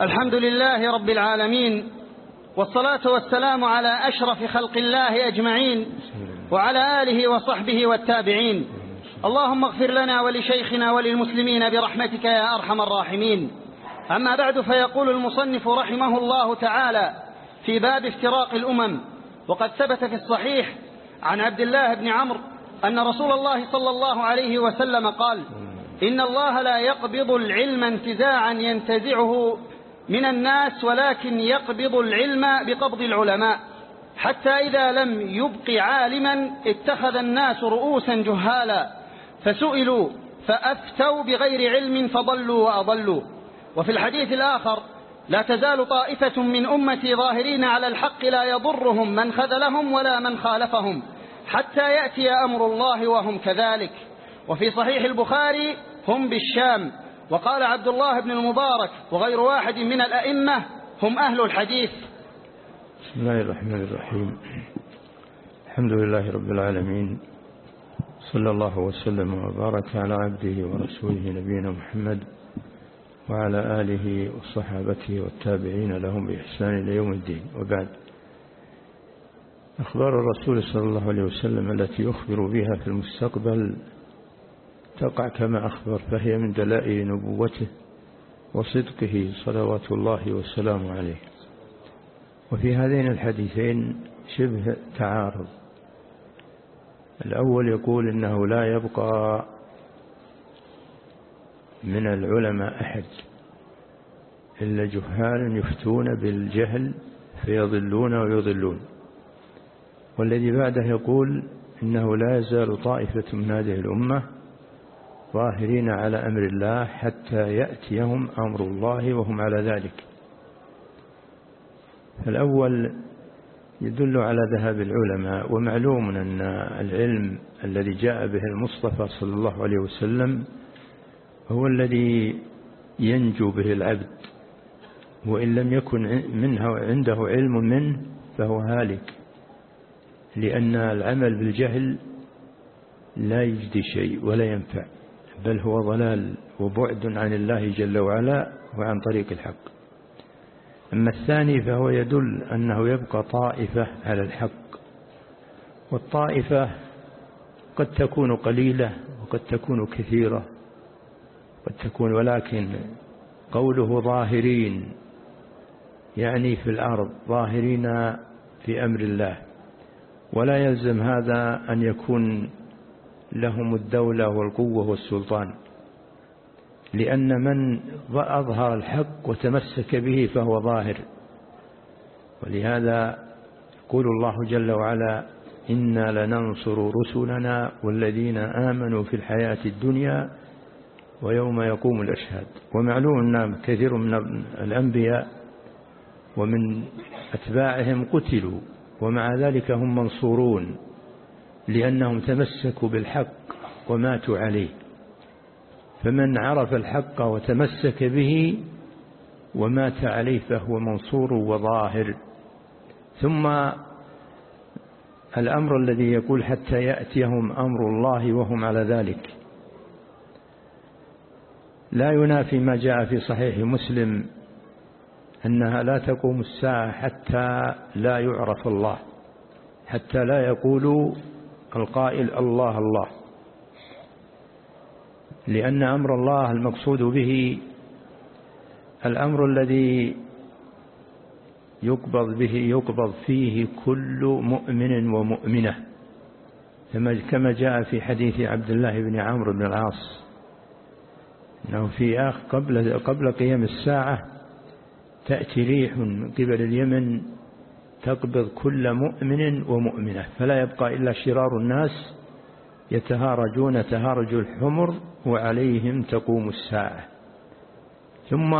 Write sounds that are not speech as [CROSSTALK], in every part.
الحمد لله رب العالمين والصلاة والسلام على أشرف خلق الله أجمعين وعلى آله وصحبه والتابعين. اللهم اغفر لنا ولشيخنا وللمسلمين برحمتك يا أرحم الراحمين. أما بعد فيقول المصنف رحمه الله تعالى في باب افتراق الأمم وقد ثبت في الصحيح عن عبد الله بن عمرو أن رسول الله صلى الله عليه وسلم قال إن الله لا يقبض العلم انتزاعا ينتزعه من الناس ولكن يقبض العلم بقبض العلماء. حتى إذا لم يبق عالما اتخذ الناس رؤوسا جهالا. فسئلوا فأفتوا بغير علم فضلوا وأضلوا. وفي الحديث الآخر لا تزال طائفة من أمتي ظاهرين على الحق لا يضرهم من خذلهم ولا من خالفهم. حتى يأتي أمر الله وهم كذلك. وفي صحيح البخاري هم بالشام. وقال عبد الله بن المبارك وغير واحد من الأئمة هم أهل الحديث. بسم الله الرحمن الرحيم. الحمد لله رب العالمين. صلى الله وسلم وبارك على عبده ورسوله نبينا محمد وعلى آله وصحابته والتابعين لهم بإحسان إلى يوم الدين. وبعد. أخبار الرسول صلى الله عليه وسلم التي يخبر بها في المستقبل تقع كما أخبر فهي من دلائل نبوته وصدقه صلوات الله والسلام عليه. وفي هذين الحديثين شبه تعارض. الأول يقول إنه لا يبقى من العلماء أحد إلا جهال يفتون بالجهل فيضلون ويضلون. والذي بعده يقول إنه لا يزال طائفة من هذه الأمة ظاهرين على أمر الله حتى يأتيهم أمر الله وهم على ذلك. فالأول يدل على ذهاب العلماء ومعلوم أن العلم الذي جاء به المصطفى صلى الله عليه وسلم هو الذي ينجو به العبد وإن لم يكن منه عنده علم منه فهو هالك لأن العمل بالجهل لا يجدي شيء ولا ينفع. بل هو ضلال وبعد عن الله جل وعلا وعن طريق الحق. أما الثاني فهو يدل أنه يبقى طائفة على الحق. والطائفة قد تكون قليلة وقد تكون كثيرة قد تكون ولكن قوله ظاهرين يعني في الأرض ظاهرين في أمر الله. ولا يلزم هذا أن يكون لهم الدولة والقوة والسلطان. لأن من أظهر الحق وتمسك به فهو ظاهر. ولهذا يقول الله جل وعلا إنا لننصر رسلنا والذين آمنوا في الحياة الدنيا ويوم يقوم الأشهاد. ومعلوم أن كثير من الأنبياء ومن أتباعهم قتلوا ومع ذلك هم منصورون. لأنهم تمسكوا بالحق وماتوا عليه. فمن عرف الحق وتمسك به ومات عليه فهو منصور وظاهر. ثم الأمر الذي يقول حتى يأتيهم أمر الله وهم على ذلك. لا ينافي ما جاء في صحيح مسلم أنها لا تقوم الساعة حتى لا يعرف الله حتى لا يقول القائل الله الله. لأن أمر الله المقصود به الأمر الذي يقبض به يقبض فيه كل مؤمن ومؤمنة. كما جاء في حديث عبد الله بن عمرو بن العاص. أنه في آخر قبل, قبل قيام الساعة تأتي ريح من قبل اليمن تقبض كل مؤمن ومؤمنة فلا يبقى إلا شرار الناس يتهارجون تهارج الحمر وعليهم تقوم الساعة. ثم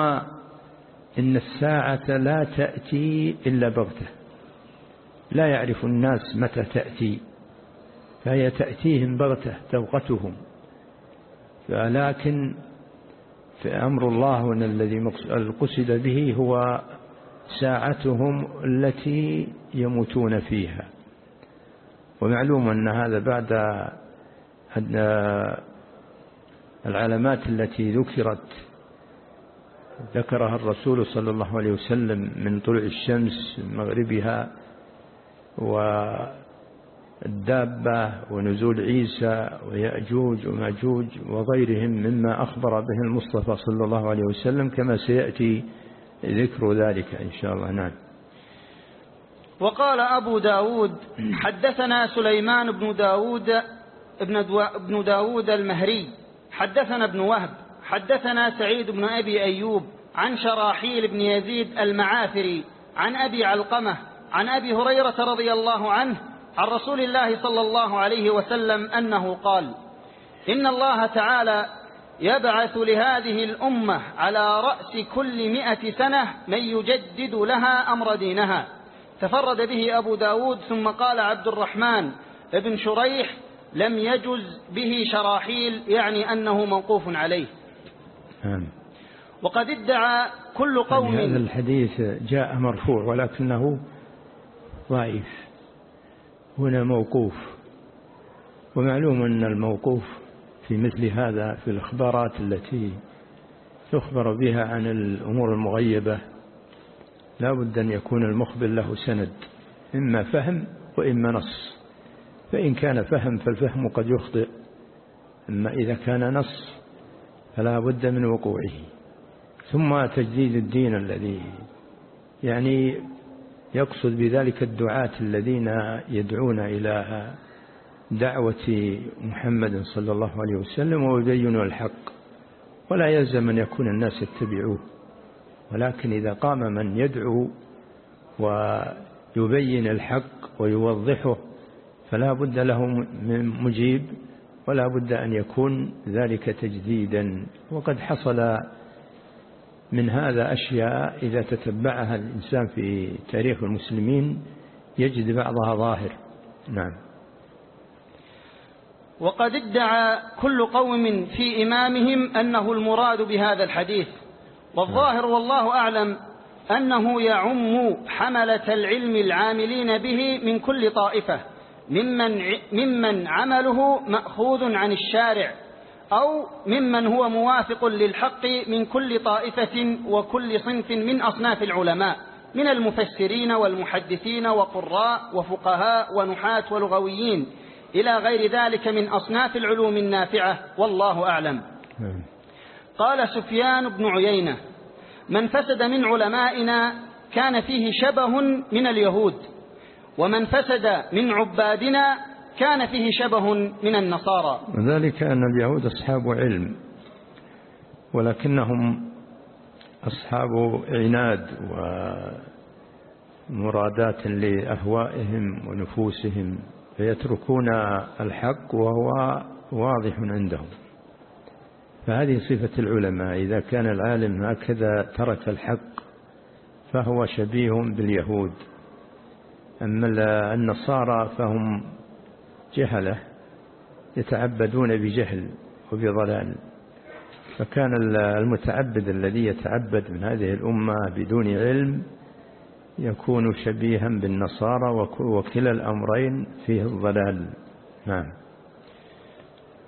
إن الساعة لا تأتي إلا بغتة. لا يعرف الناس متى تأتي فهي تأتيهم بغتة توقتهم. لكن في أمر الله الذي قصد به هو ساعتهم التي يموتون فيها. ومعلوم أن هذا بعد العلامات التي ذكرت ذكرها الرسول صلى الله عليه وسلم من طلوع الشمس من مغربها والدابة ونزول عيسى ويأجوج وماجوج وغيرهم مما أخبر به المصطفى صلى الله عليه وسلم كما سيأتي ذكر ذلك إن شاء الله. نعم. وقال أبو داود حدثنا سليمان بن داود ابن داود المهري. حدثنا ابن وهب. حدثنا سعيد بن أبي أيوب عن شراحيل بن يزيد المعافري عن أبي علقمة عن أبي هريرة رضي الله عنه عن رسول الله صلى الله عليه وسلم أنه قال إن الله تعالى يبعث لهذه الأمة على رأس كل مئة سنة من يجدد لها أمر دينها. تفرد به أبو داود ثم قال عبد الرحمن ابن شريح لم يجز به شراحيل يعني أنه موقوف عليه. نعم. وقد ادعى كل قوم يعني هذا الحديث جاء مرفوع ولكنه ضعيف. هنا موقوف. ومعلوم أن الموقوف في مثل هذا في الإخبارات التي يخبر بها عن الأمور المغيبة لا بد أن يكون المخبر له سند إما فهم وإما نص. فإن كان فهم فالفهم قد يخطئ أما إذا كان نص فلا بد من وقوعه. ثم تجديد الدين الذي يعني يقصد بذلك الدعاة الذين يدعون إلى دعوة محمد صلى الله عليه وسلم ويبينوا الحق. ولا يلزم أن يكون الناس يتبعوه. ولكن إذا قام من يدعو ويبين الحق ويوضحه فلا بد له من مجيب ولا بد أن يكون ذلك تجديدا. وقد حصل من هذا أشياء إذا تتبعها الإنسان في تاريخ المسلمين يجد بعضها ظاهر. نعم. وقد ادعى كل قوم في إمامهم أنه المراد بهذا الحديث. والظاهر والله أعلم أنه يعم حملة العلم العاملين به من كل طائفة ممن, ممن عمله مأخوذ عن الشارع أو ممن هو موافق للحق من كل طائفة وكل صنف من أصناف العلماء من المفسرين والمحدثين وقراء وفقهاء ونحاة ولغويين. إلى غير ذلك من أصناف العلوم النافعة والله أعلم. نعم. قال سفيان بن عيينة من فسد من علمائنا كان فيه شبه من اليهود ومن فسد من عبادنا كان فيه شبه من النصارى. وذلك أن اليهود أصحاب علم ولكنهم أصحاب عناد ومرادات لأهوائهم ونفوسهم. فيتركون الحق وهو واضح عندهم. فهذه صفة العلماء إذا كان العالم هكذا ترك الحق فهو شبيه باليهود. أما النصارى فهم جهلة يتعبدون بجهل وبضلال. فكان المتعبد الذي يتعبد من هذه الأمة بدون علم يكون شبيها بالنصارى وكلا الأمرين فيه الضلال. نعم.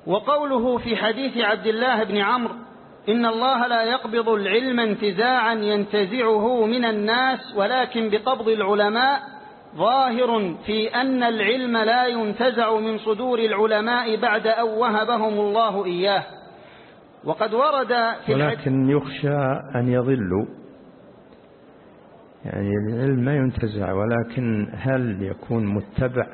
وقوله في حديث عبد الله بن عمرو إن الله لا يقبض العلم انتزاعا ينتزعه من الناس ولكن بقبض العلماء ظاهر في أن العلم لا ينتزع من صدور العلماء بعد أن وهبهم الله إياه. وقد ورد في ولكن يخشى أن يضلوا. يعني العلم ما ينتزع ولكن هل يكون متبع؟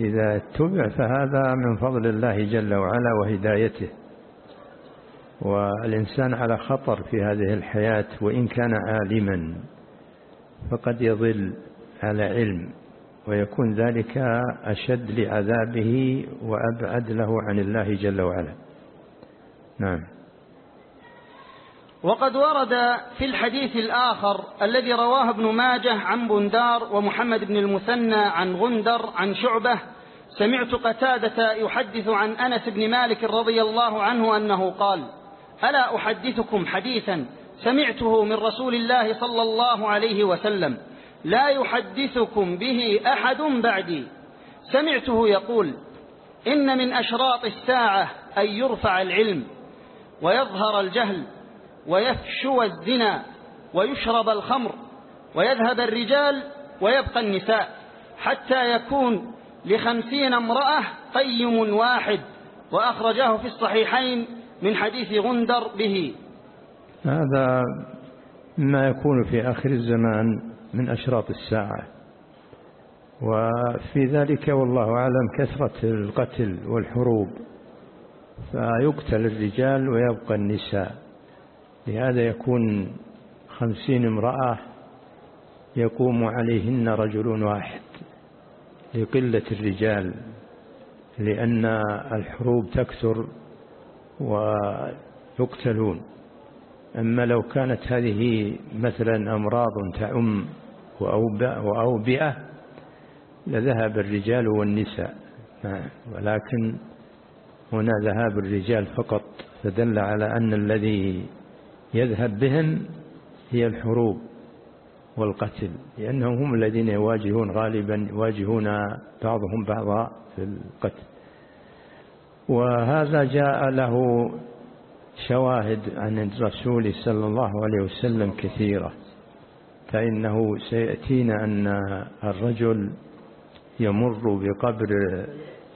إذا اتبع فهذا من فضل الله جل وعلا وهدايته. والإنسان على خطر في هذه الحياة وإن كان عالما فقد يضل على علم ويكون ذلك أشد لعذابه وأبعد له عن الله جل وعلا. نعم. وقد ورد في الحديث الآخر الذي رواه ابن ماجه عن بندار ومحمد بن المثنى عن غندر عن شعبة سمعت قتادة يحدث عن أنس بن مالك رضي الله عنه أنه قال ألا أحدثكم حديثا سمعته من رسول الله صلى الله عليه وسلم لا يحدثكم به أحد بعدي. سمعته يقول إن من أشراط الساعة أن يرفع العلم ويظهر الجهل ويفشو الزنا ويشرب الخمر ويذهب الرجال ويبقى النساء حتى يكون لخمسين امرأة قيم واحد وأخرجاه في الصحيحين من حديث غندر به. هذا ما يكون في آخر الزمان من أشراط الساعة. وفي ذلك والله أعلم كثرة القتل والحروب. فيقتل الرجال ويبقى النساء. لهذا يكون خمسين امرأة يقوم عليهن رجل واحد لقلة الرجال لأن الحروب تكثر ويقتلون. أما لو كانت هذه مثلا أمراض تعم وأوبئة لذهب الرجال والنساء. ولكن هنا ذهاب الرجال فقط فدل على أن الذي يذهب بهم هي الحروب والقتل لأنهم هم الذين يواجهون غالبا يواجهون بعضهم بعضا في القتل. وهذا جاء له شواهد عن الرسول صلى الله عليه وسلم كثيرة فإنه سيأتينا أن الرجل يمر بقبر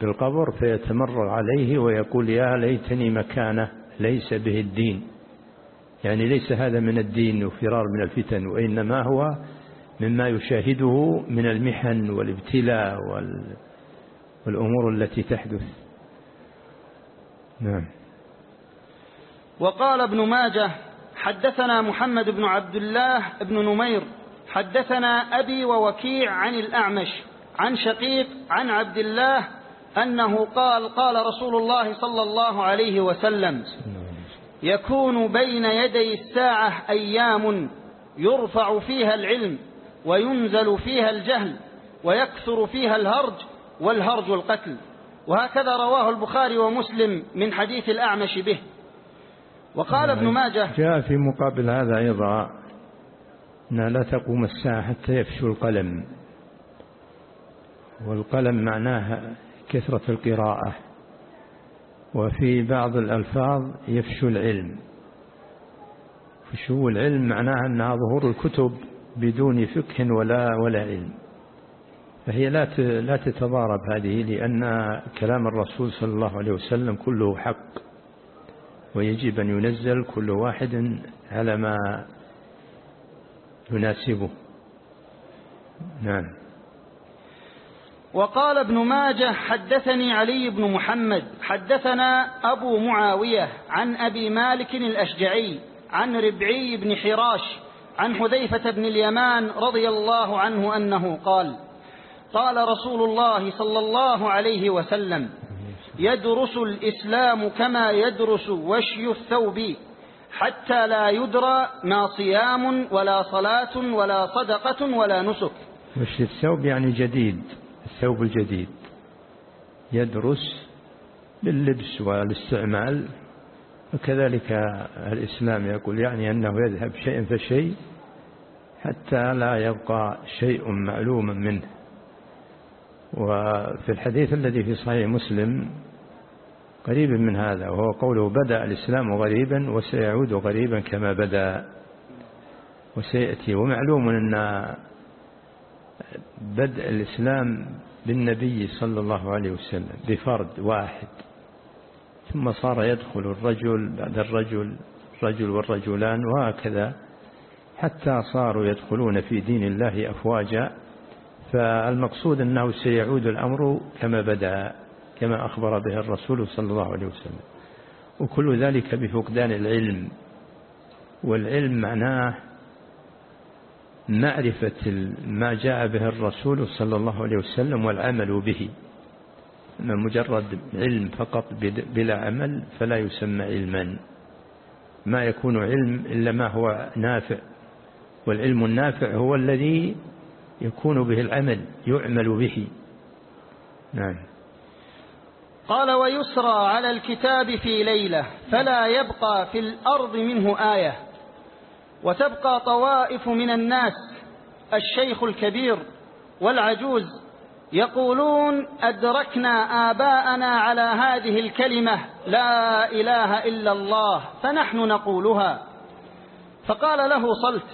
بالقبر فيتمرر عليه ويقول يا ليتني مكانه ليس به الدين. يعني ليس هذا من الدين وفرار من الفتن وإنما هو مما يشاهده من المحن والابتلاء والأمور التي تحدث. نعم. وقال ابن ماجه حدثنا محمد بن عبد الله بن نمير حدثنا أبي ووكيع عن الأعمش عن شقيق عن عبد الله أنه قال قال رسول الله صلى الله عليه وسلم يكون بين يدي الساعة أيام يرفع فيها العلم وينزل فيها الجهل ويكثر فيها الهرج والهرج القتل. وهكذا رواه البخاري ومسلم من حديث الأعمش به. وقال ابن ماجه جاء في مقابل هذا أيضا أن لا تقوم الساعة حتى يفشو القلم. والقلم معناها كثرة القراءة. وفي بعض الألفاظ يفشو العلم. فشو العلم معناها أنها ظهور الكتب بدون فقه ولا ولا علم. فهي لا لا تتضارب هذه لأن كلام الرسول صلى الله عليه وسلم كله حق ويجب أن ينزل كل واحد على ما يناسبه. نعم. وقال ابن ماجه حدثني علي بن محمد حدثنا أبو معاوية عن أبي مالك الأشجعي عن ربعي بن حراش عن حذيفة بن اليمان رضي الله عنه أنه قال قال رسول الله صلى الله عليه وسلم يدرس الإسلام كما يدرس وشي الثوب حتى لا يدرى ما صيام ولا صلاة ولا صدقة ولا نسك. وشي الثوب يعني جديد. الثوب الجديد. يدرس لللبس والاستعمال. وكذلك الإسلام يقول يعني أنه يذهب شيء فشيء حتى لا يبقى شيء معلوم منه. وفي الحديث الذي في صحيح مسلم قريب من هذا وهو قوله بدأ الإسلام غريبا وسيعود غريبا كما بدأ وسيأتي. ومعلوم أن بدء الإسلام بالنبي صلى الله عليه وسلم بفرد واحد ثم صار يدخل الرجل بعد الرجل الرجل والرجلان وهكذا حتى صاروا يدخلون في دين الله أفواجا. فالمقصود أنه سيعود الأمر كما بدأ كما أخبر به الرسول صلى الله عليه وسلم. وكل ذلك بفقدان العلم والعلم معناه معرفة ما جاء به الرسول صلى الله عليه وسلم والعمل به. أما مجرد علم فقط بلا عمل فلا يسمى علما. ما يكون علم إلا ما هو نافع. والعلم النافع هو الذي يكون به العمل يعمل به. نعم. قال ويسرى على الكتاب في ليلة فلا يبقى في الأرض منه آية. وتبقى طوائف من الناس الشيخ الكبير والعجوز يقولون أدركنا آباءنا على هذه الكلمة لا إله إلا الله فنحن نقولها. فقال له صلت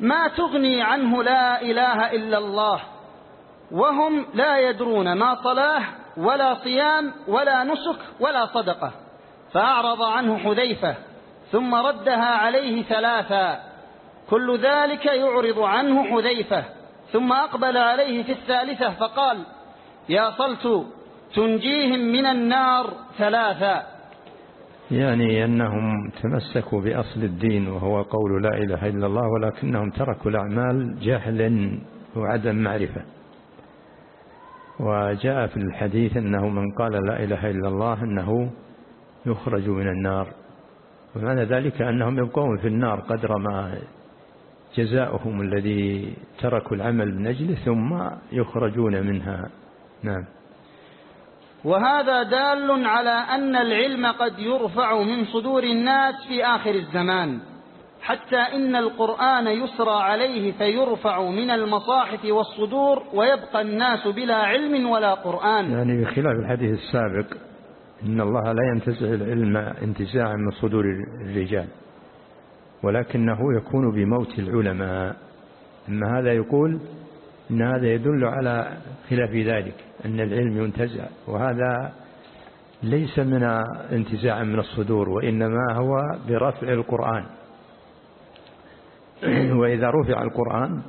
ما تغني عنه لا إله إلا الله وهم لا يدرون ما صلاة ولا صيام ولا نسك ولا صدقة. فأعرض عنه حذيفة ثم ردها عليه ثلاثا. كل ذلك يعرض عنه حذيفة. ثم أقبل عليه في الثالثة فقال يا صلت تنجيهم من النار ثلاثا. يعني أنهم تمسكوا بأصل الدين وهو قول لا إله إلا الله ولكنهم تركوا الأعمال جهلا وعدم معرفة. وجاء في الحديث أنه من قال لا إله إلا الله أنه يخرج من النار. ومعنى ذلك أنهم يبقون في النار قدر ما جزاؤهم الذي تركوا العمل من أجله ثم يخرجون منها. نعم. وهذا دال على أن العلم قد يرفع من صدور الناس في آخر الزمان حتى إن القرآن يسرى عليه فيرفع من المصاحف والصدور ويبقى الناس بلا علم ولا قرآن. يعني بخلاف الحديث السابق إن الله لا ينتزع العلم انتزاعا من صدور الرجال ولكنه يكون بموت العلماء. أما هذا يقول إن هذا يدل على خلاف ذلك أن العلم ينتزع وهذا ليس من انتزاع من الصدور وإنما هو برفع القرآن. [CLEARS THROAT] وإذا رفع القرآن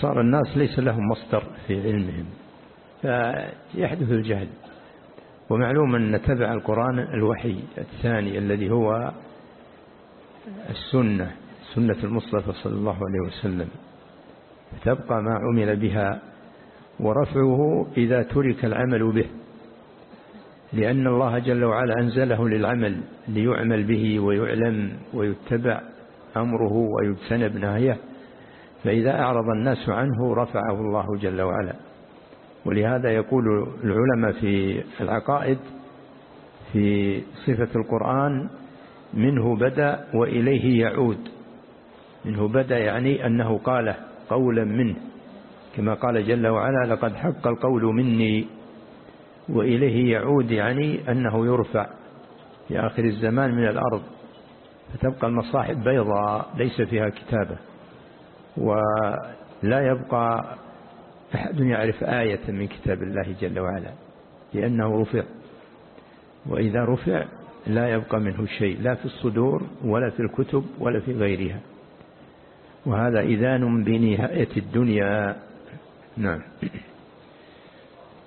صار الناس ليس لهم مصدر في علمهم فيحدث الجهل. ومعلوم أن تبع القرآن الوحي الثاني الذي هو السنة سنة المصطفى صلى الله عليه وسلم. تبقى ما عمل بها ورفعه إذا ترك العمل به لأن الله جل وعلا أنزله للعمل ليعمل به ويعلم ويتبع أمره ويجتنب نهيه فإذا أعرض الناس عنه رفعه الله جل وعلا. ولهذا يقول العلماء في العقائد في صفة القرآن منه بدأ وإليه يعود. منه بدأ يعني أنه قال قولا منه كما قال جل وعلا لقد حق القول مني وإليه يعود يعني أنه يرفع في آخر الزمان من الأرض. فتبقى المصاحف بيضاء ليس فيها كتابة ولا يبقى أحد يعرف آية من كتاب الله جل وعلا لأنه رفع. وإذا رفع لا يبقى منه شيء لا في الصدور ولا في الكتب ولا في غيرها. وهذا إذان بنهاية الدنيا. نعم.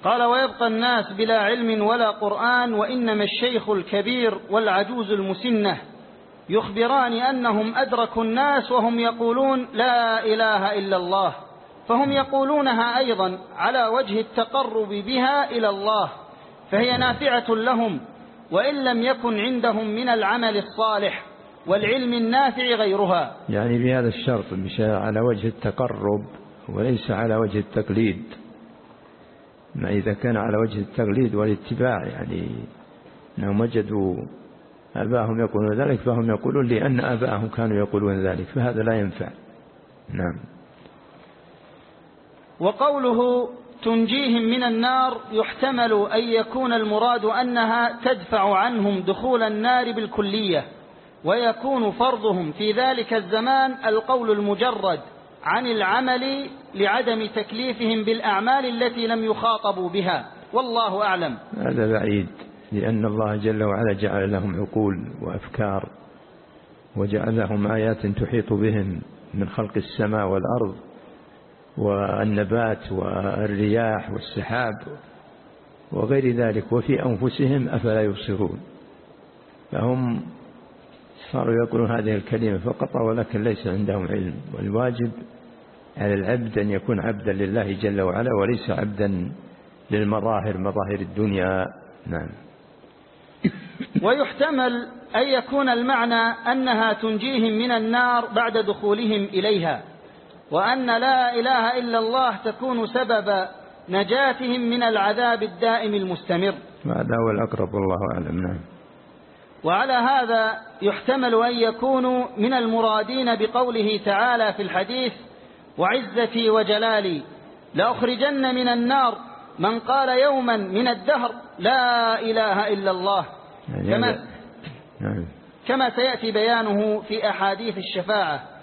قال ويبقى الناس بلا علم ولا قرآن وإنما الشيخ الكبير والعجوز المسنة. يخبران أنهم أدركوا الناس وهم يقولون لا إله إلا الله. فهم يقولونها أيضا على وجه التقرب بها إلى الله فهي نافعة لهم وإن لم يكن عندهم من العمل الصالح والعلم النافع غيرها. يعني بهذا الشرط على وجه التقرب وليس على وجه التقليد. ما إذا كان على وجه التقليد والاتباع يعني أنهم وجدوا أباهم يقولون ذلك فهم يقولون لأن أباهم كانوا يقولون ذلك فهذا لا ينفع. نعم. وقوله تنجيهم من النار يحتمل أن يكون المراد أنها تدفع عنهم دخول النار بالكلية ويكون فرضهم في ذلك الزمان القول المجرد عن العمل لعدم تكليفهم بالأعمال التي لم يخاطبوا بها. والله أعلم. هذا بعيد لأن الله جل وعلا جعل لهم عقول وأفكار وجعل لهم آيات تحيط بهم من خلق السماء والأرض والنبات والرياح والسحاب وغير ذلك وفي أنفسهم أفلا يبصرون. فهم صاروا يقولون هذه الكلمة فقط ولكن ليس عندهم علم. والواجب على العبد أن يكون عبدا لله جل وعلا وليس عبدا للمظاهر مظاهر الدنيا. نعم. ويحتمل أن يكون المعنى أنها تنجيهم من النار بعد دخولهم إليها. وأن لا إله إلا الله تكون سبب نجاتهم من العذاب الدائم المستمر. هذا هو الأقرب والله أعلم. نعم. وعلى هذا يحتمل أن يكونوا من المرادين بقوله تعالى في الحديث وعزتي وجلالي لأخرجن من النار من قال يوما من الدهر لا إله إلا الله. يعني كما نعم. كما سيأتي بيانه في أحاديث الشفاعة.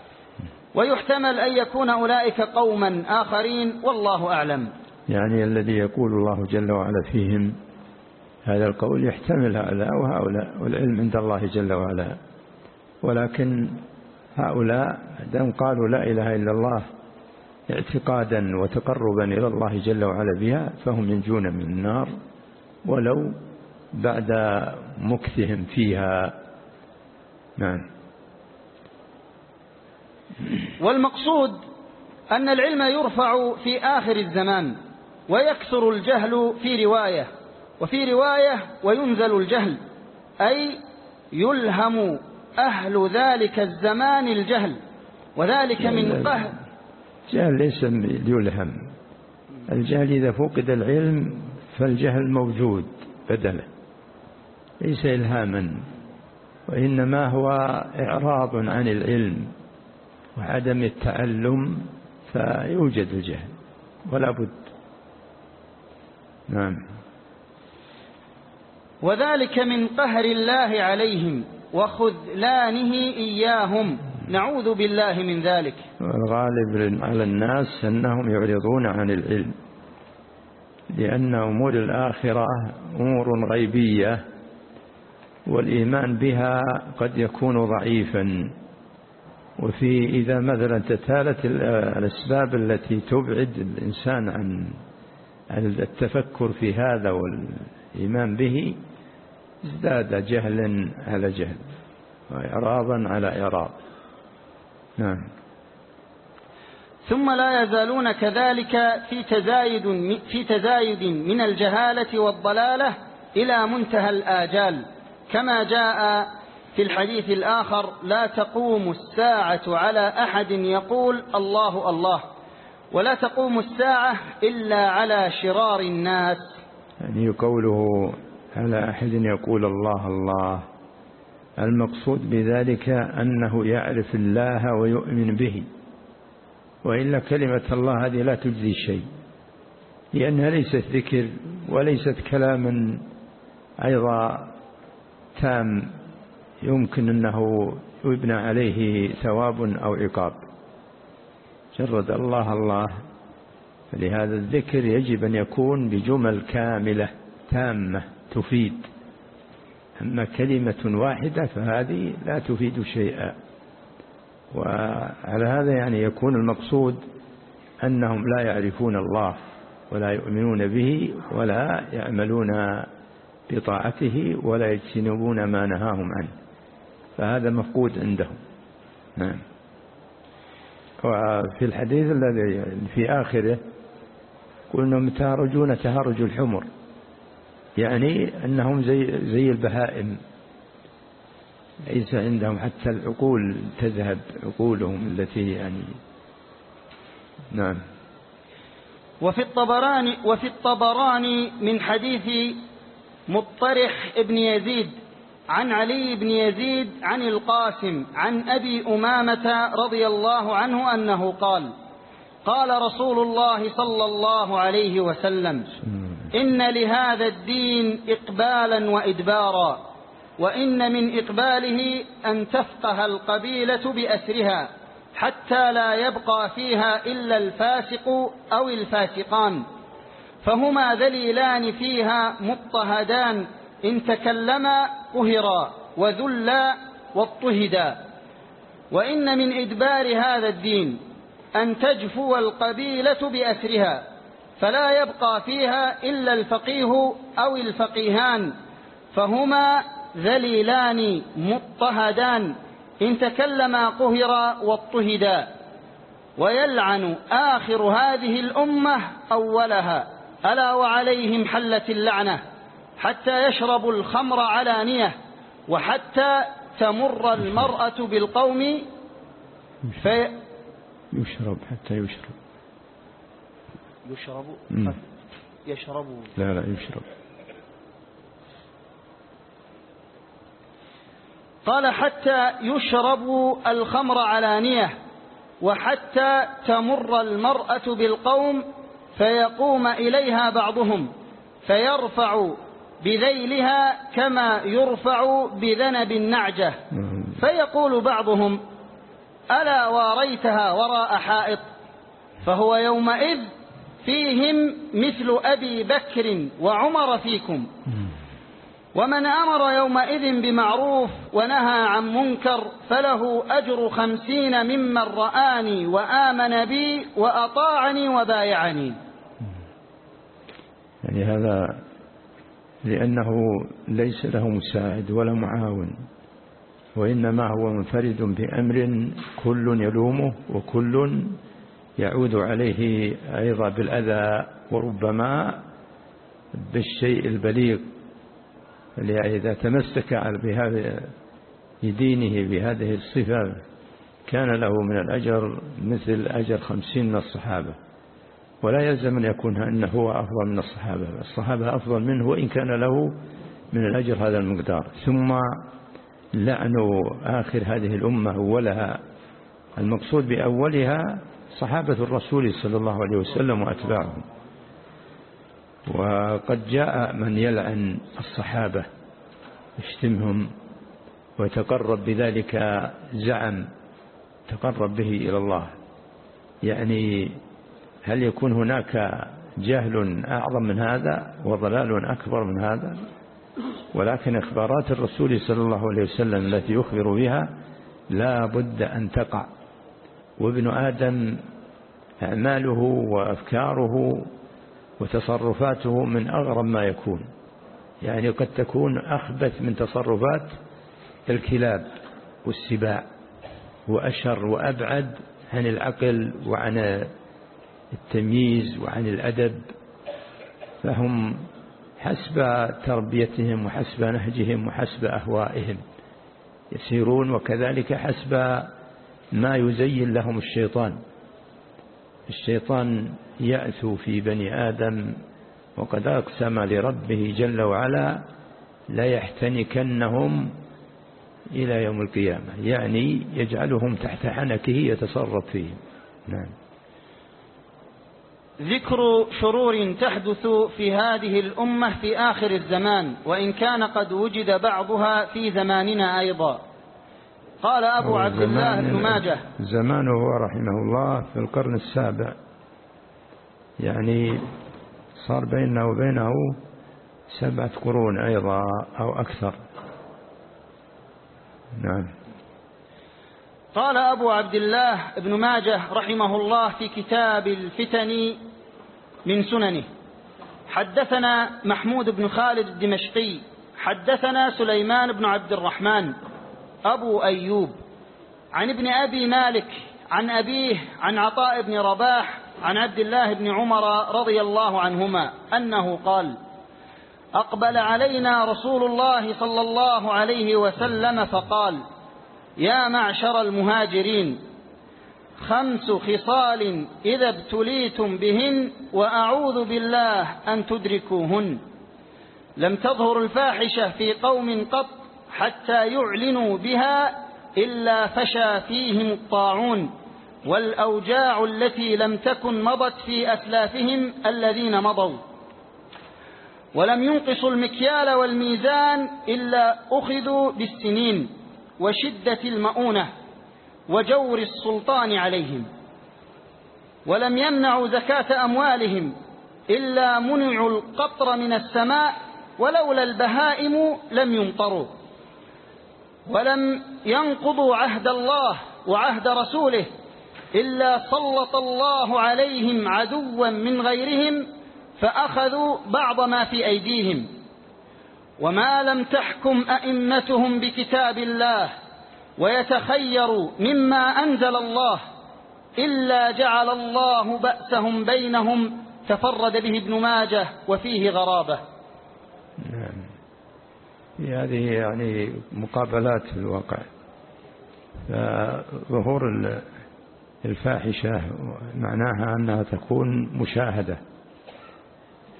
ويحتمل أن يكون أولئك قوما آخرين والله أعلم. يعني الذي يقول الله جل وعلا فيهم هذا القول يحتمل هؤلاء وهؤلاء والعلم عند الله جل وعلا. ولكن هؤلاء دام قالوا لا إله إلا الله اعتقادا وتقربا إلى الله جل وعلا بها فهم ينجون من النار ولو بعد مكثهم فيها. نعم. والمقصود أن العلم يرفع في آخر الزمان ويكثر الجهل في رواية وفي رواية وينزل الجهل أي يلهم أهل ذلك الزمان الجهل وذلك من قهر الجهل ليس يلهم. الجهل إذا فقد العلم فالجهل موجود بدله ليس إلهاما وإنما هو إعراض عن العلم. وعدم التعلم فيوجد الجهل ولا بد. نعم. وذلك من قهر الله عليهم وخذلانه إياهم. نعوذ بالله من ذلك. الغالب على الناس أنهم يعرضون عن العلم لأن أمور الآخرة أمور غيبية والإيمان بها قد يكون ضعيفا. وفي إذا مثلا تتالت الأسباب التي تبعد الإنسان عن التفكر في هذا والإيمان به ازداد جهلا على جهل وإعراضا على إعراض. نعم. ثم لا يزالون كذلك في تزايد في تزايد من الجهالة والضلالة إلى منتهى الآجال كما جاء في الحديث الآخر لا تقوم الساعة على أحد يقول الله الله. ولا تقوم الساعة إلا على شرار الناس. يعني قوله على أحد يقول الله الله. المقصود بذلك أنه يعرف الله ويؤمن به. وإلا كلمة الله هذه لا تجزي شيء لأنها ليست ذكر وليست كلاما أيضا تام. يمكن أنه يبنى عليه ثواب أو عقاب جرد الله الله. فلهذا الذكر يجب أن يكون بجمل كاملة تامة تفيد. أما كلمة واحدة فهذه لا تفيد شيئا. وعلى هذا يعني يكون المقصود أنهم لا يعرفون الله ولا يؤمنون به ولا يعملون بطاعته ولا يجتنبون ما نهاهم عنه. فهذا مفقود عندهم. نعم. وفي الحديث الذي في آخره قلنا تهرجون تهرج الحمر. يعني أنهم زي, زي البهائم. ليس عندهم حتى العقول تذهب عقولهم التي يعني. نعم. وفي الطبراني وفي الطبراني من حديث مطرح ابن يزيد عن علي بن يزيد عن القاسم عن أبي أمامة رضي الله عنه أنه قال قال رسول الله صلى الله عليه وسلم إن لهذا الدين إقبالا وإدبارا وإن من إقباله أن تفقه القبيلة بأسرها حتى لا يبقى فيها إلا الفاسق أو الفاسقان فهما ذليلان فيها مضطهدان إن تكلما قهرا وذلا واضطهدا وإن من إدبار هذا الدين أن تجفو القبيلة بأسرها فلا يبقى فيها إلا الفقيه أو الفقيهان فهما ذليلان مضطهدان إن تكلما قهرا واضطهدا. ويلعن آخر هذه الأمة أولها ألا وعليهم حلت اللعنة. حتى يشربوا الخمر علانية وحتى تمر المرأة بالقوم في يشرب حتى يشرب. يشرب؟ يشرب. لا لا يشرب. قال حتى يشرب الخمر علانية وحتى تمر المرأة بالقوم فيقوم إليها بعضهم فيرفع بذيلها كما يرفع بذنب النعجة. فيقول بعضهم ألا واريتها وراء حائط؟ فهو يومئذ فيهم مثل أبي بكر وعمر فيكم. ومن أمر يومئذ بمعروف ونهى عن منكر فله أجر خمسين ممن رآني وآمن بي وأطاعني وبايعني. يعني هذا لأنه ليس له مساعد ولا معاون وإنما هو منفرد بأمر كل يلومه وكل يعود عليه أيضا بالأذى وربما بالشيء البليغ. إذا تمسك بدينه بهذه الصفة كان له من الأجر مثل أجر خمسين من الصحابة. ولا يلزم أن يكون أنه هو أفضل من الصحابة. الصحابة أفضل منه وإن كان له من الأجر هذا المقدار. ثم لعن آخر هذه الأمة ولها المقصود بأولها صحابة الرسول صلى الله عليه وسلم وأتباعهم. وقد جاء من يلعن الصحابة يشتمهم ويتقرب بذلك زعم تقرب به إلى الله. يعني هل يكون هناك جهل أعظم من هذا وضلال أكبر من هذا؟ ولكن إخبارات الرسول صلى الله عليه وسلم التي يخبر بها لا بد أن تقع. وابن آدم أعماله وأفكاره وتصرفاته من أغرب ما يكون. يعني قد تكون أخبث من تصرفات الكلاب والسباع وأشر وأبعد عن العقل وعن التمييز وعن الأدب فهم حسب تربيتهم وحسب نهجهم وحسب أهوائهم يسيرون وكذلك حسب ما يزين لهم الشيطان. الشيطان يأثو في بني آدم وقد أقسم لربه جل وعلا لا يحتنكنهم إلى يوم القيامة يعني يجعلهم تحت حنكه يتصرف فيهم. نعم. ذكر شرور تحدث في هذه الأمة في آخر الزمان وإن كان قد وجد بعضها في زماننا أيضا. قال أبو عبد الله بن ماجه. زمانه رحمه الله في القرن السابع. يعني صار بيننا وبينه سبعة قرون أيضا أو أكثر. نعم. قال أبو عبد الله بن ماجه رحمه الله في كتاب الفتن من سننه. حدثنا محمود بن خالد الدمشقي حدثنا سليمان بن عبد الرحمن أبو أيوب عن ابن أبي مالك عن أبيه عن عطاء بن رباح عن عبد الله بن عمر رضي الله عنهما أنه قال أقبل علينا رسول الله صلى الله عليه وسلم فقال يا معشر المهاجرين خمس خصال إذا ابتليتم بهن وأعوذ بالله أن تدركوهن. لم تظهر الفاحشة في قوم قط حتى يعلنوا بها إلا فشى فيهم الطاعون. والأوجاع التي لم تكن مضت في أسلافهم الذين مضوا. ولم ينقصوا المكيال والميزان إلا أخذوا بالسنين. وشدة المؤونة وجور السلطان عليهم ولم يمنعوا زكاة أموالهم إلا منعوا القطر من السماء ولولا البهائم لم يمطروا ولم ينقضوا عهد الله وعهد رسوله إلا سلط الله عليهم عدوا من غيرهم فأخذوا بعض ما في أيديهم. وما لم تحكم أئمتهم بكتاب الله ويتخيروا مما أنزل الله إلا جعل الله بأسهم بينهم تفرد به ابن ماجه وفيه غرابة. نعم. هذه يعني مقابلات في الواقع. فظهور الفاحشة معناها أنها تكون مشاهدة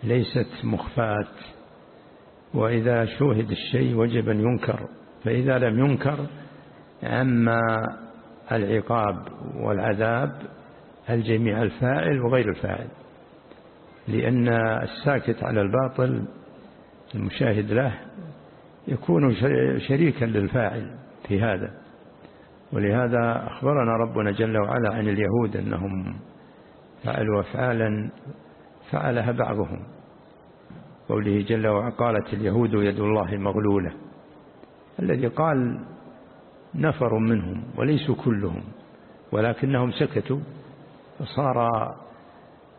ليست مخفاة. وإذا شوهد الشيء وجب أن ينكر فإذا لم ينكر أما العقاب والعذاب الجميع الفاعل وغير الفاعل لأن الساكت على الباطل المشاهد له يكون شريكا للفاعل في هذا. ولهذا أخبرنا ربنا جل وعلا عن اليهود أنهم فعلوا أفعالا فعلها بعضهم. قوله جل وعلا قالت اليهود يد الله مغلولة. الذي قال نفر منهم وليسوا كلهم ولكنهم سكتوا فصار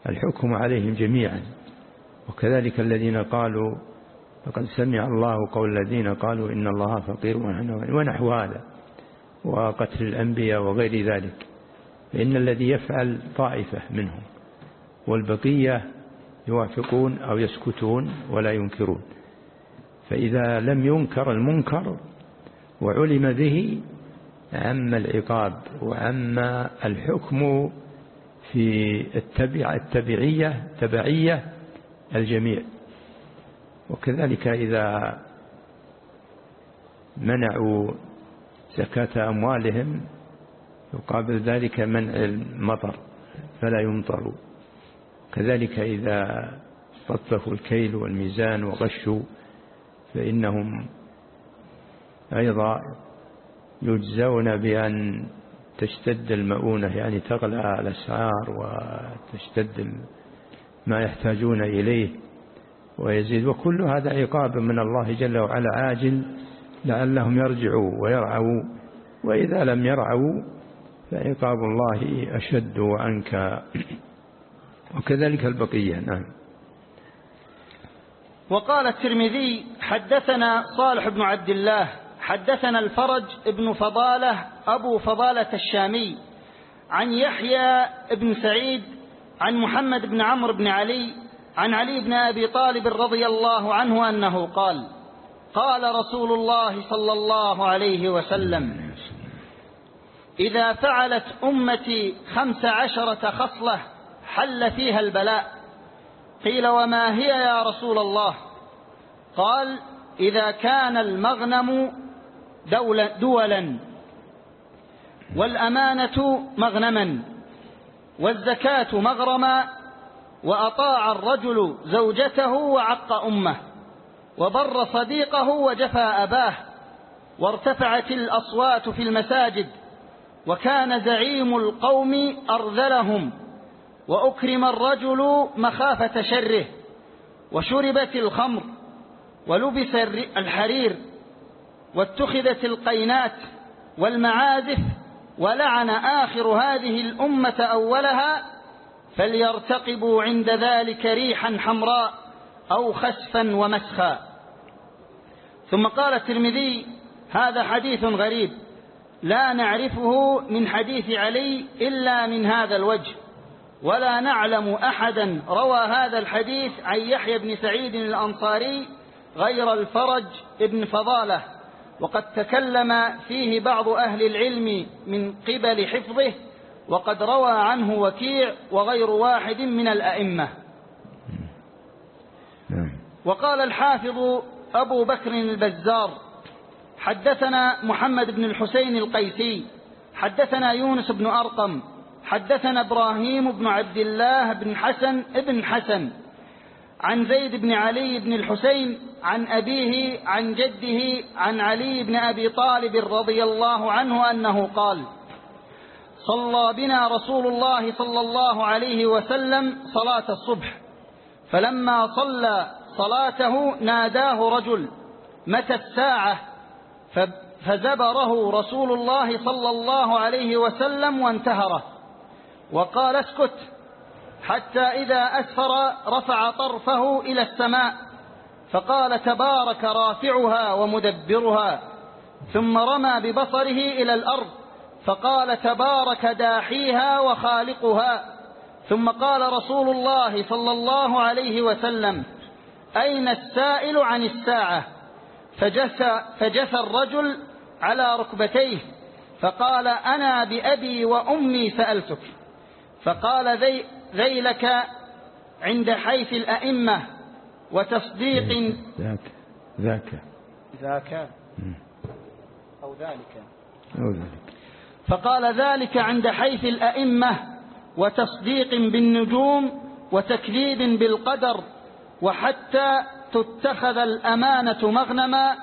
الحكم عليهم جميعا. وكذلك الذين قالوا فقد سمع الله قول الذين قالوا إن الله فقير ونحو هذا وقتل الأنبياء وغير ذلك. فإن الذي يفعل طائفة منهم والبقية يوافقون أو يسكتون ولا ينكرون. فإذا لم ينكر المنكر وعلم به عم العقاب وعم الحكم في التبع التبعية تبعية الجميع. وكذلك إذا منعوا زكاة أموالهم يقابل ذلك منع المطر فلا يمطروا. كذلك إذا طففوا الكيل والميزان وغشوا فإنهم أيضا يجزون بأن تشتد المؤونة يعني تغلى الأسعار وتشتد ما يحتاجون إليه ويزيد. وكل هذا عقاب من الله جل وعلا عاجل لعلهم يرجعوا ويرعوا وإذا لم يرعوا فعقاب الله أشد وأنكى. وكذلك البقية نعم. وقال الترمذي حدثنا صالح بن عبد الله حدثنا الفرج ابن فضالة أبو فضالة الشامي عن يحيى بن سعيد عن محمد بن عمرو بن علي عن علي بن أبي طالب رضي الله عنه أنه قال قال رسول الله صلى الله عليه وسلم إذا فعلت أمتي خمس عشرة خصلة حل فيها البلاء. قيل وما هي يا رسول الله؟ قال إذا كان المغنم دولا, دولا والأمانة مغنما والزكاة مغرما وأطاع الرجل زوجته وعق أمه وبر صديقه وجفى أباه وارتفعت الأصوات في المساجد وكان زعيم القوم أرذلهم. وأكرم الرجل مخافة شره وشربت الخمر ولبس الحرير واتخذت القينات والمعازف ولعن آخر هذه الأمة أولها فليرتقبوا عند ذلك ريحا حمراء أو خسفا ومسخا. ثم قال الترمذي هذا حديث غريب لا نعرفه من حديث علي إلا من هذا الوجه. ولا نعلم أحدا روى هذا الحديث عن يحيى بن سعيد الأنصاري غير الفرج ابن فضالة وقد تكلم فيه بعض أهل العلم من قبل حفظه وقد روى عنه وكيع وغير واحد من الأئمة نعم. وقال الحافظ أبو بكر البزار حدثنا محمد بن الحسين القيسي حدثنا يونس بن أرقم حدثنا إبراهيم بن عبد الله بن حسن ابن حسن عن زيد بن علي بن الحسين عن أبيه عن جده عن علي بن أبي طالب رضي الله عنه أنه قال صلى بنا رسول الله صلى الله عليه وسلم صلاة الصبح فلما صلى صلاته ناداه رجل متى الساعة؟ فزبره رسول الله صلى الله عليه وسلم وانتهره. وقال اسكت حتى إذا أسفر رفع طرفه إلى السماء فقال تبارك رافعها ومدبرها ثم رمى ببصره إلى الأرض فقال تبارك داحيها وخالقها ثم قال رسول الله صلى الله عليه وسلم أين السائل عن الساعة؟ فجثى, فجثى الرجل على ركبتيه فقال أنا بأبي وأمي سألتك فقال ذي ذيلك عند حيث الأئمة وتصديق ذاك ذاك. ذاك. أو ذلك. أو ذلك. فقال ذلك عند حيث الأئمة وتصديق بالنجوم وتكذيب بالقدر وحتى تتخذ الأمانة مغنما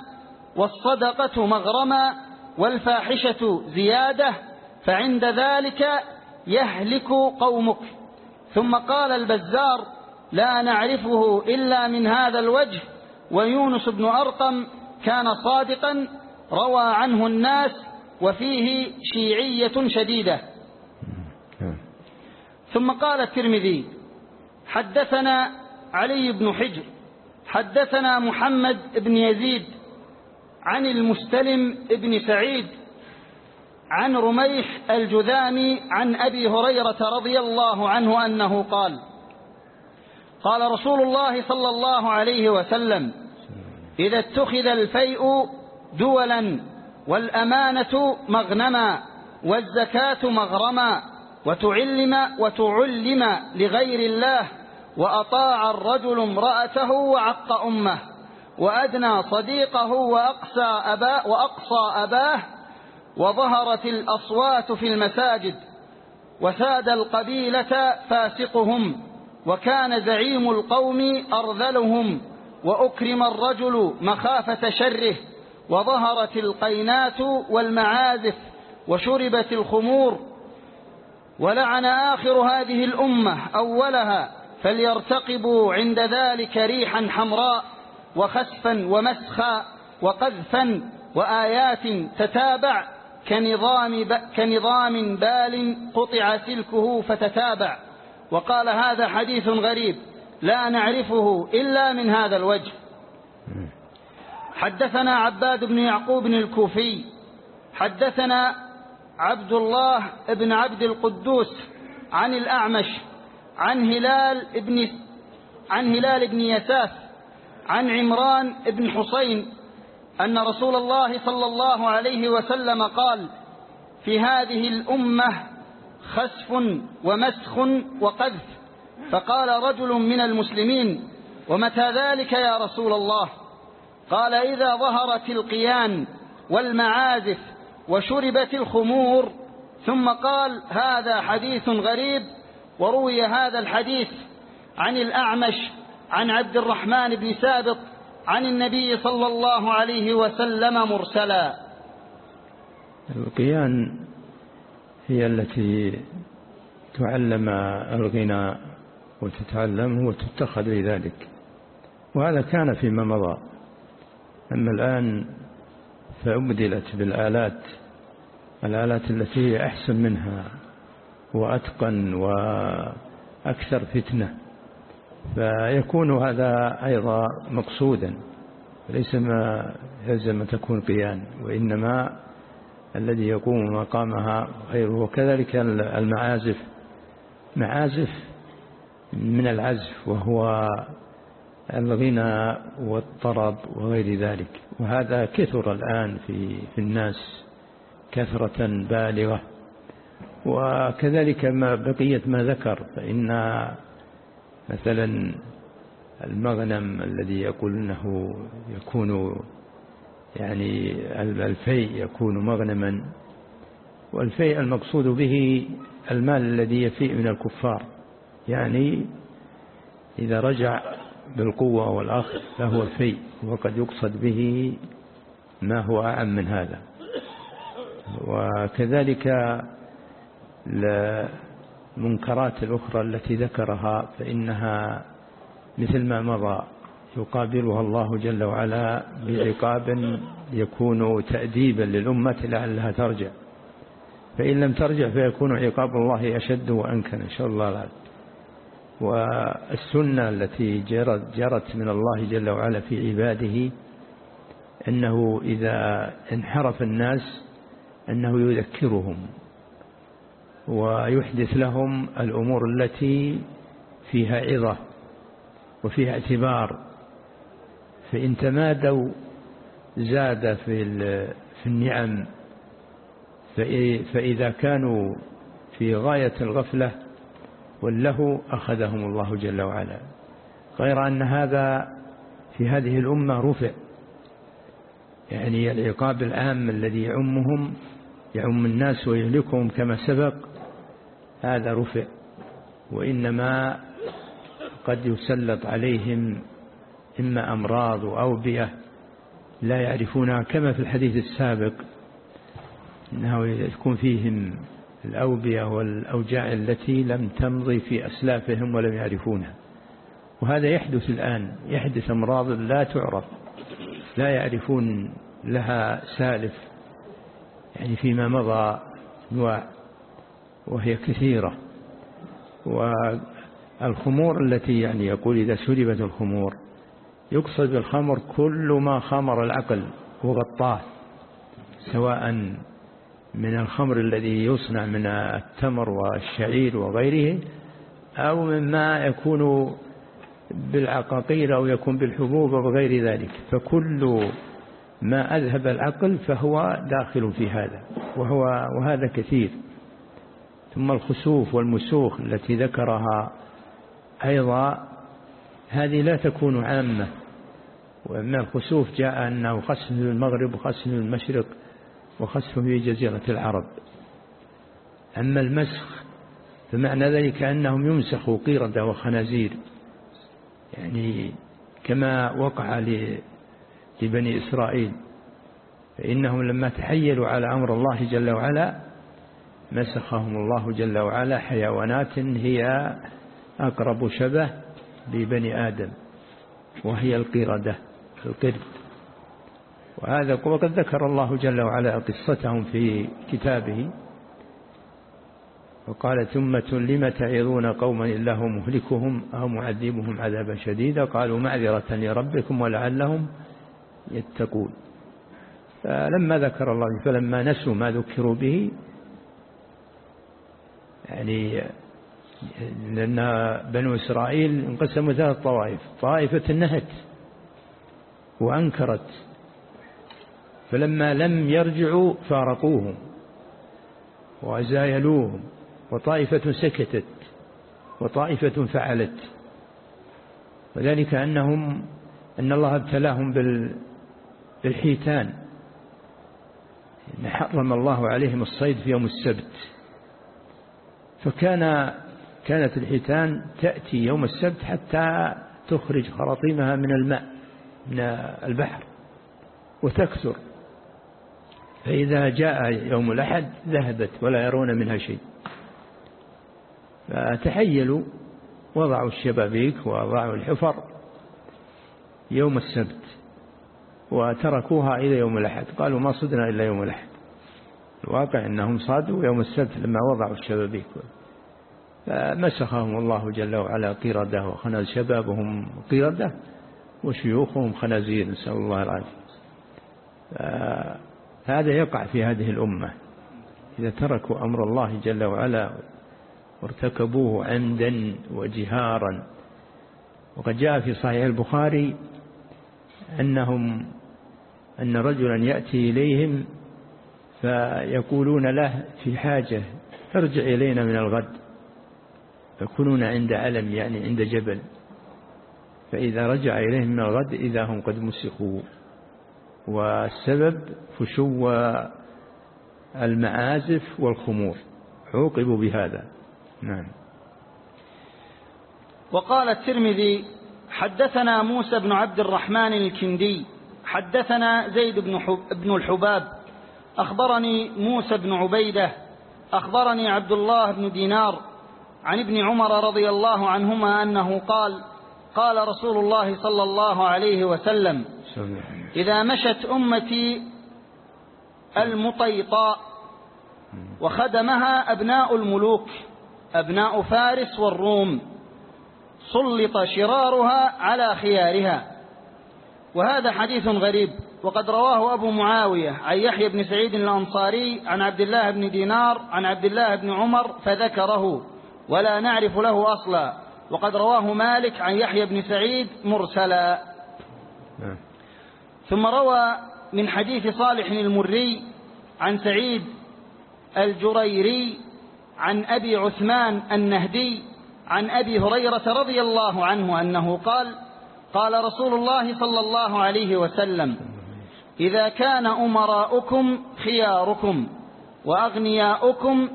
والصدقة مغرما والفاحشة زيادة فعند ذلك يهلك قومك. ثم قال البزار لا نعرفه إلا من هذا الوجه. ويونس بن أرقم كان صادقا روى عنه الناس وفيه شيعية شديدة. ثم قال الترمذي حدثنا علي بن حجر حدثنا محمد بن يزيد عن المستلم بن سعيد عن رميح الجذامي عن أبي هريرة رضي الله عنه أنه قال قال رسول الله صلى الله عليه وسلم إذا اتخذ الفيء دولا والأمانة مغنما والزكاة مغرما وتعلم وتعلم لغير الله وأطاع الرجل امرأته وعق أمه وأدنى صديقه وأقصى أباه, وأقصى أباه وظهرت الأصوات في المساجد وساد القبيلة فاسقهم وكان زعيم القوم أرذلهم وأكرم الرجل مخافة شره وظهرت القينات والمعازف وشربت الخمور. ولعن آخر هذه الأمة أولها فليرتقبوا عند ذلك ريحا حمراء وخسفا ومسخا وقذفا وآيات تتابع. كنظام, كنظام بال قطع سلكه فتتابع. وقال هذا حديث غريب لا نعرفه إلا من هذا الوجه. حدثنا عباد بن يعقوب الكوفي حدثنا عبد الله بن عبد القدوس عن الأعمش عن هلال بن عن هلال بن يساس عن عمران بن حسين أن رسول الله صلى الله عليه وسلم قال في هذه الأمة خسف ومسخ وقذف. فقال رجل من المسلمين ومتى ذلك يا رسول الله؟ قال إذا ظهرت القيان والمعازف وشربت الخمور. ثم قال هذا حديث غريب وروي هذا الحديث عن الأعمش عن عبد الرحمن بن سابط عن النبي صلى الله عليه وسلم مرسلا. القيان هي التي تعلم الغناء وتتعلم وتتخذ لذلك وهذا كان فيما مضى. أما الآن فأبدلت بالآلات الآلات التي هي أحسن منها وأتقن وأكثر فتنة. فيكون هذا أيضا مقصودا ليس ما يلزم تكون قيان وإنما الذي يقوم مقامها غيره. وكذلك المعازف. معازف من العزف وهو الغنى والطرب وغير ذلك. وهذا كثر الآن في, في الناس كثرة بالغة. وكذلك ما بقية ما ذكر فإن مثلا المغنم الذي يقول أنه يكون يعني الفيء يكون مغنما والفيء المقصود به المال الذي يفيء من الكفار. يعني إذا رجع بالقوة والأخذ فهو الفيء وقد يقصد به ما هو أعم من هذا. وكذلك المنكرات الأخرى التي ذكرها فإنها مثل ما مضى يقابلها الله جل وعلا بعقاب يكون تأديبا للأمة لعلها ترجع. فإن لم ترجع فيكون عقاب الله أشد وأنكن إن شاء الله لا والسنة التي جرت, جرت من الله جل وعلا في عباده أنه إذا انحرف الناس أنه يذكرهم. ويحدث لهم الأمور التي فيها عظة وفيها اعتبار. فإن تمادوا زاد في في النعم. فإذا كانوا في غاية الغفلة والله أخذهم الله جل وعلا. غير أن هذا في هذه الأمة رفع. يعني العقاب العام الذي يعمهم يعم الناس ويهلكهم كما سبق هذا رفع وإنما قد يسلط عليهم إما أمراض وأوبئة لا يعرفونها كما في الحديث السابق إنه يكون فيهم الأوبئة والأوجاع التي لم تمضي في أسلافهم ولم يعرفونها. وهذا يحدث الآن يحدث أمراض لا تعرف لا يعرفون لها سالف يعني فيما مضى أنواع. وهي كثيرة. والخمور التي يعني يقول إذا شربت الخمور يقصد بالخمر كل ما خمر العقل وغطاه سواء من الخمر الذي يصنع من التمر والشعير وغيره أو مما يكون بالعقاقير أو يكون بالحبوب وغير ذلك. فكل ما أذهب العقل فهو داخل في هذا وهو وهذا كثير. ثم الخسوف والمسوخ التي ذكرها أيضا هذه لا تكون عامة وأن الخسوف جاء أنه خسف المغرب وخسف المشرق وخسف في جزيرة العرب. أما المسخ فمعنى ذلك أنهم يمسخوا قيردة وخنازير يعني كما وقع لبني إسرائيل فإنهم لما تحيلوا على أمر الله جل وعلا مسخهم الله جل وعلا حيوانات هي أقرب شبه ببني آدم وهي القردة القرد. وهذا وقد ذكر الله جل وعلا قصتهم في كتابه. وقال ثمة لم تعظون قوما الله مهلكهم أو معذبهم عذابا شديدا؟ قالوا معذرة لربكم ولعلهم يتقون. فلما ذكر الله فلما نسوا ما ذكروا به يعني لأن بنو إسرائيل انقسموا ثلاث طوائف. طائفة نهت وأنكرت فلما لم يرجعوا فارقوهم وزايلوهم وطائفة سكتت وطائفة فعلت. وذلك أنهم أن الله ابتلاهم بالحيتان. حرم الله عليهم الصيد في يوم السبت. فكان كانت الحيتان تأتي يوم السبت حتى تخرج خراطيمها من الماء من البحر وتكثر. فإذا جاء يوم الأحد ذهبت ولا يرون منها شيء. فتحيلوا وضعوا الشبابيك ووضعوا الحفر يوم السبت وتركوها إلى يوم الأحد. قالوا ما صدنا إلا يوم الأحد. الواقع أنهم صادوا يوم السبت لما وضعوا الشبابيك. فمسخهم الله جل وعلا قردة وخنز شبابهم قردة وشيوخهم خنازير نسأل الله العافية. هذا يقع في هذه الأمة. إذا تركوا أمر الله جل وعلا وارتكبوه عمدا وجهارا. وقد جاء في صحيح البخاري أنهم أن رجلا يأتي إليهم فيقولون له في حاجة ارجع إلينا من الغد. يكونون عند علم يعني عند جبل. فإذا رجع إليهم من الغد إذا هم قد مسخوا والسبب فشو المعازف والخمور. عوقبوا بهذا. نعم. وقال الترمذي حدثنا موسى بن عبد الرحمن الكندي حدثنا زيد بن, بن الحباب أخبرني موسى بن عبيدة أخبرني عبد الله بن دينار عن ابن عمر رضي الله عنهما أنه قال قال رسول الله صلى الله عليه وسلم إذا مشت أمتي المطيطاء وخدمها أبناء الملوك أبناء فارس والروم سلط شرارها على خيارها. وهذا حديث غريب. وقد رواه أبو معاوية عن يحيى بن سعيد الأنصاري عن عبد الله بن دينار عن عبد الله بن عمر فذكره ولا نعرف له أصلا وقد رواه مالك عن يحيى بن سعيد مرسلا نعم. ثم روى من حديث صالح المري عن سعيد الجريري عن أبي عثمان النهدي عن أبي هريرة رضي الله عنه أنه قال قال رسول الله صلى الله عليه وسلم إذا كان أمراؤكم خياركم وأغنياؤكم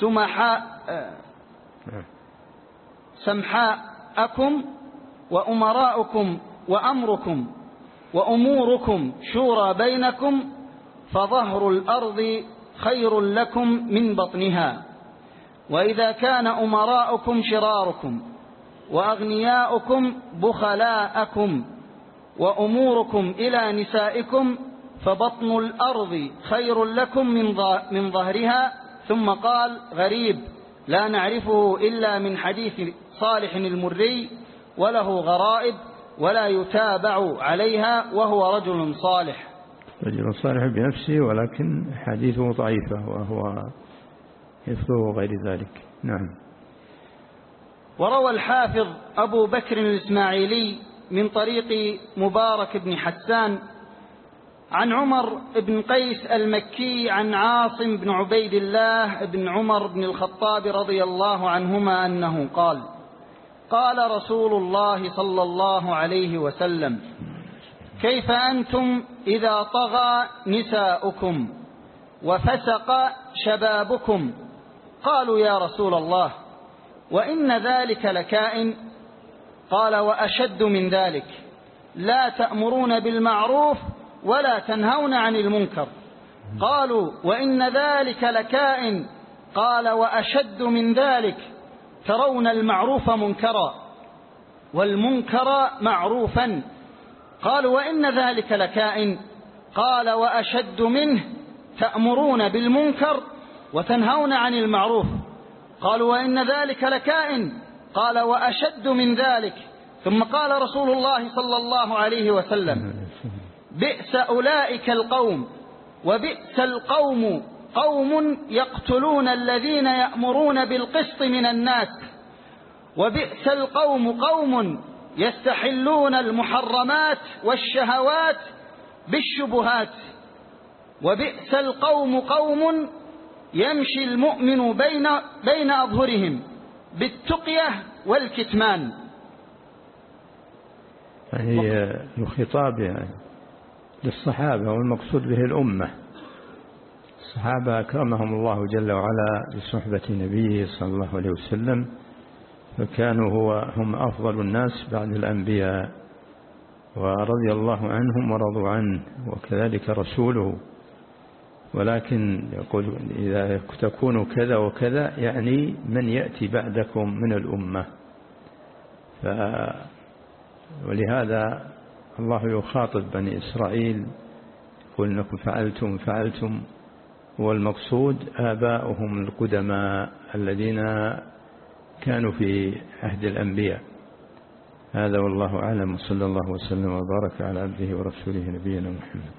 سمحاء سمحاءكم وأمراؤكم وأمركم وأموركم شورى بينكم فظهر الأرض خير لكم من بطنها. وإذا كان أمراؤكم شراركم وأغنياؤكم بخلاءكم وأموركم إلى نسائكم فبطن الأرض خير لكم من ظهرها. ثم قال غريب لا نعرفه إلا من حديث صالح المري وله غرائب ولا يتابع عليها وهو رجل صالح. رجل صالح بنفسه ولكن حديثه ضعيفة وهو حفظه غير ذلك. نعم. وروى الحافظ أبو بكر الإسماعيلي من طريق مبارك بن حسان عن عمر بن قيس المكي عن عاصم بن عبيد الله بن عمر بن الخطاب رضي الله عنهما أنه قال قال رسول الله صلى الله عليه وسلم كيف أنتم إذا طغى نساؤكم وفسق شبابكم؟ قالوا يا رسول الله وإن ذلك لكائن قال وأشد من ذلك لا تأمرون بالمعروف ولا تنهون عن المنكر. قالوا وإن ذلك لكائن. قال وأشد من ذلك ترون المعروف منكرا والمنكر معروفا. قالوا وإن ذلك لكائن. قال وأشد منه تأمرون بالمنكر وتنهون عن المعروف. قالوا وإن ذلك لكائن. قال وأشد من ذلك. ثم قال رسول الله صلى الله عليه وسلم بئس أولئك القوم وبئس القوم قوم يقتلون الذين يأمرون بالقسط من الناس وبئس القوم قوم يستحلون المحرمات والشهوات بالشبهات وبئس القوم قوم يمشي المؤمن بين, بين أظهرهم. بالتقية والكتمان. يعني الخطاب يعني للصحابة والمقصود به الأمة. الصحابة أكرمهم الله جل وعلا بصحبة نبيه صلى الله عليه وسلم فكانوا هو هم أفضل الناس بعد الأنبياء ورضي الله عنهم ورضوا عنه وكذلك رسوله. ولكن يقول إذا تكون كذا وكذا يعني من يأتي بعدكم من الأمة. ف ولهذا الله يخاطب بني إسرائيل يقول أنكم فعلتم فعلتم والمقصود آباؤهم القدماء الذين كانوا في عهد الأنبياء. هذا والله أعلم صلى الله وسلم وبارك على عبده ورسوله نبينا محمد.